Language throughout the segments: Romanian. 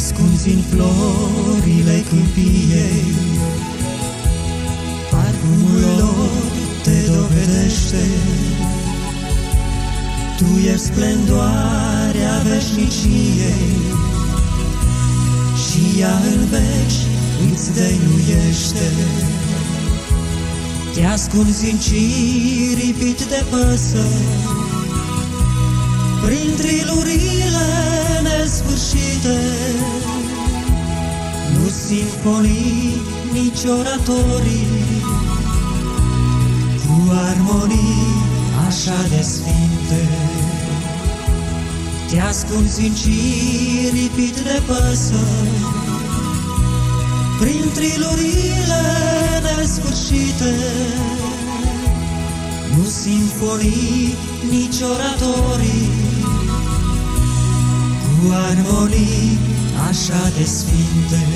ascunzi în florile câmpiei, parfumul lor te dovedește. Tu ești splendoarea veșniciei și ea în veci îți dăinuiește. Te ascunzi în ciripit de păsări, prin trilurile nesfârșite, nu simfonii, nici oratorii, cu armonii așa de sfinte. Te ascunzi în ciripit de păsări, prin trilurile nesfârșite, nu simfonii, nici oratorii, cu armonii așa de sfinte.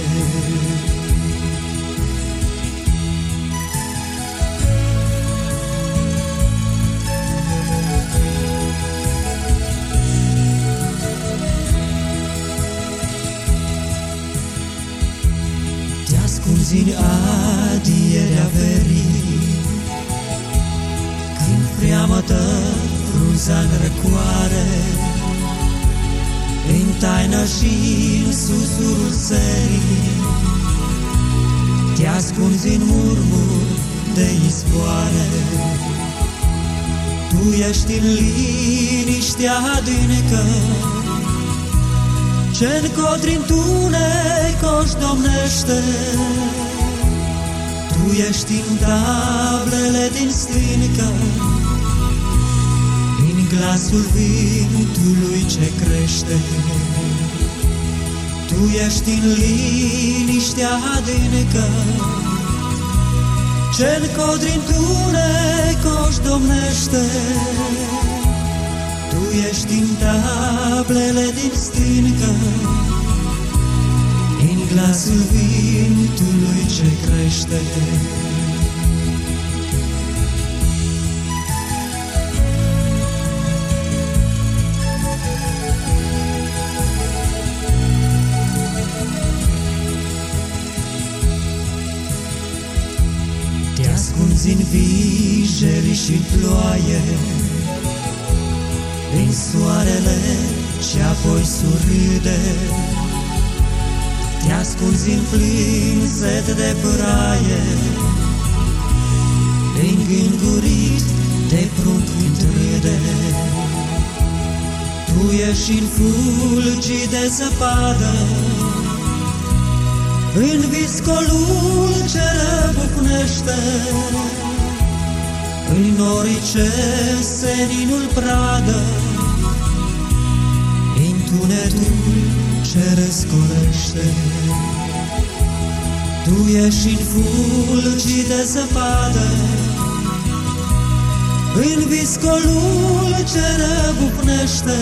Te ascunzi în adierea verii, Când freamătă frunza în răcoare, În taină și în susurul serii, Te ascunzi în murmur de izvoare. Tu ești în liniștea adâncă, ce-n codri întunecoși domnește, Tu ești în tablele din stâncă, Din glasul vintului ce crește. Tu ești în liniștea adâncă, Ce-n codri întunecoși domnește, tu ești în tablele din stâncă, În glasul vintului ce crește. Ascunzi în vigeli și ploaie, în soarele ce apoi surâde, Te ascunzi în plânset de păraie, Îngângurit de prunc întrâde. Tu ești în fulgi de zăpadă, În viscolul ce răbufnește, în norii ce seninul pradă, Întunetul ce răscolește. Tu ești în fulgi de zăpadă, În viscolul ce răbufnește,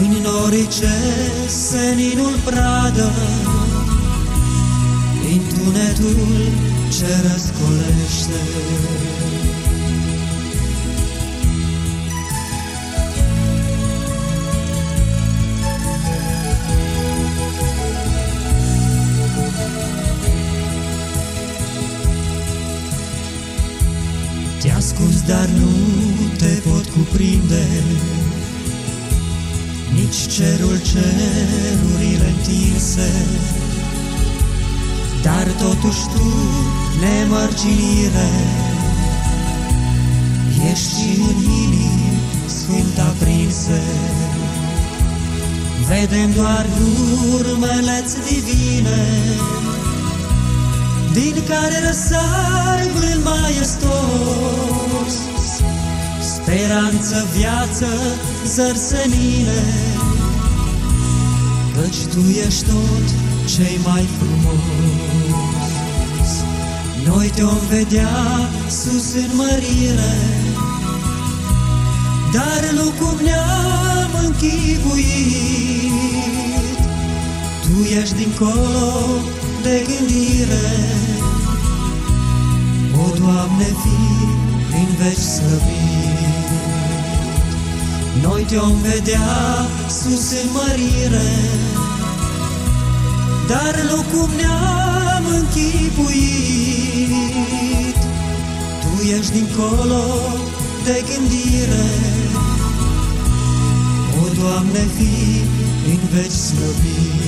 În norii ce seninul pradă, Întunetul ce răscolește. Te ascunzi, dar nu te pot cuprinde, Nici cerul cerurile întinse, dar totuși tu, nemărginire, Ești și în inimi sfânt aprinse. Vedem doar urmele divine, Din care răsai blând maestos, Speranță, viață, zărsenine, Căci tu ești tot cei mai frumos. Noi te-om vedea sus în mărire, Dar nu cum ne-am închipuit. Tu ești dincolo de gândire, O, Doamne, fii în veci slăvit. Noi te-om vedea sus în mărire, dar nu cum ne-am închipuit. Tu ești dincolo de gândire, o, Doamne, fi în veci slăbit.